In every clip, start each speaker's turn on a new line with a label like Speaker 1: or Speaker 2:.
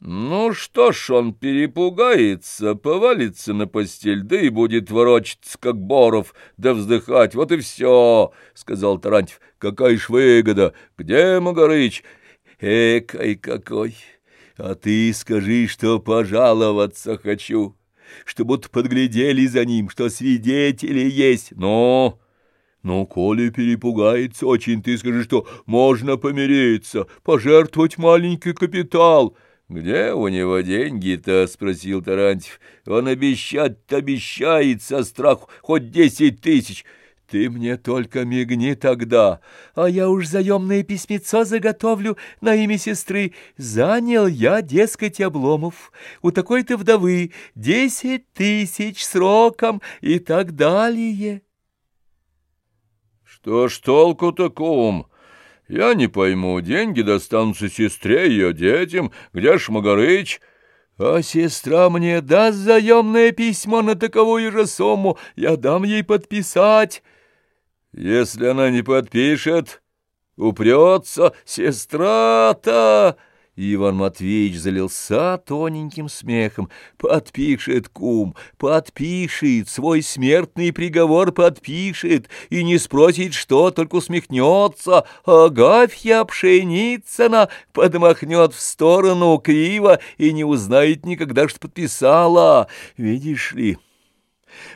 Speaker 1: Ну что ж, он перепугается, повалится на постель, да и будет ворочаться, как Боров, да вздыхать. Вот и все, — сказал Тарантьев. Какая ж выгода? Где Магарыч? Экай какой! А ты скажи, что пожаловаться хочу, что будто подглядели за ним, что свидетели есть. Ну... Ну, коли перепугается очень, ты скажи, что можно помириться, пожертвовать маленький капитал —— Где у него деньги-то? — спросил Тарантьев. — Он обещать обещает со страху хоть десять тысяч. Ты мне только мигни тогда, а я уж заемное письмецо заготовлю на имя сестры. Занял я, дескать, Обломов, у такой-то вдовы десять тысяч сроком и так далее. — Что ж толку-то, кум? Я не пойму, деньги достанутся сестре и ее детям, где ж Магарыч? А сестра мне даст заемное письмо на таковую же сумму, я дам ей подписать. Если она не подпишет, упрется сестра-то... Иван Матвеевич залился тоненьким смехом. «Подпишет, кум, подпишет, свой смертный приговор подпишет, и не спросит, что, только усмехнется. Агафья Пшеницына подмахнет в сторону криво и не узнает никогда, что подписала. Видишь ли,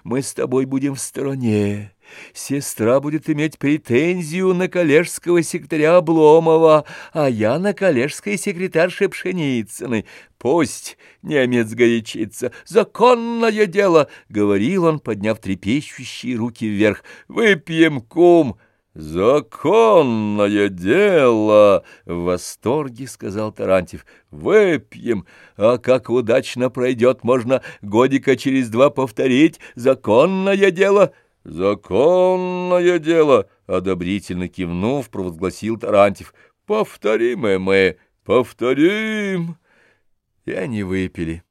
Speaker 1: мы с тобой будем в стороне». Сестра будет иметь претензию на коллежского секретаря Обломова, а я на коллежской секретарше Пшеницыной. Пусть немец горячится. Законное дело, — говорил он, подняв трепещущие руки вверх. Выпьем, кум. «Законное дело!» — в восторге сказал Тарантьев. «Выпьем, а как удачно пройдет, можно годика через два повторить. Законное дело!» «Законное дело!» — одобрительно кивнув, провозгласил Тарантьев. «Повторим мы, повторим!» И они выпили.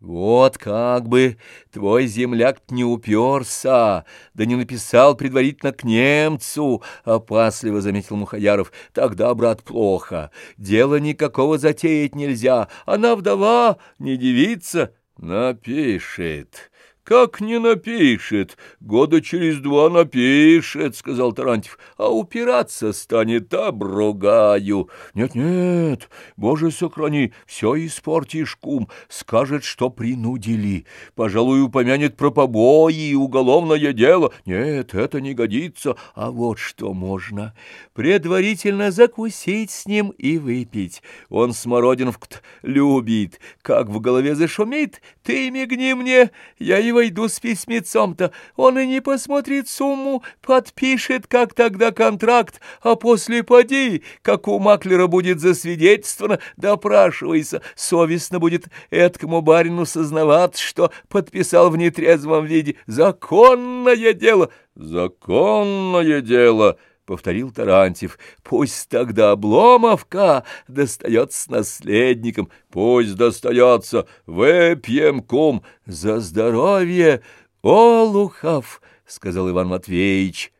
Speaker 1: «Вот как бы твой земляк не уперся, да не написал предварительно к немцу», — опасливо заметил Мухаяров. «Тогда, брат, плохо. Дело никакого затеять нельзя. Она вдова, не девица». «Напишет». «Как не напишет? Года через два напишет», — сказал Тарантьев. «А упираться станет, обругаю». «Нет-нет, боже сохрани, все испортишь, кум. Скажет, что принудили. Пожалуй, упомянет про побои и уголовное дело. Нет, это не годится. А вот что можно. Предварительно закусить с ним и выпить. Он смородинов любит. Как в голове зашумит, ты мигни мне, я его войду с письмецом-то, он и не посмотрит сумму, подпишет, как тогда контракт, а после поди, как у маклера будет засвидетельствовано, допрашивайся, совестно будет эткому барину сознаваться, что подписал в нетрезвом виде. Законное дело, законное дело, — повторил Тарантьев. «Пусть тогда Обломовка достается наследникам, пусть достается, выпьем, кум, за здоровье Олухов», — сказал Иван Матвеевич.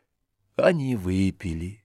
Speaker 1: Они выпили.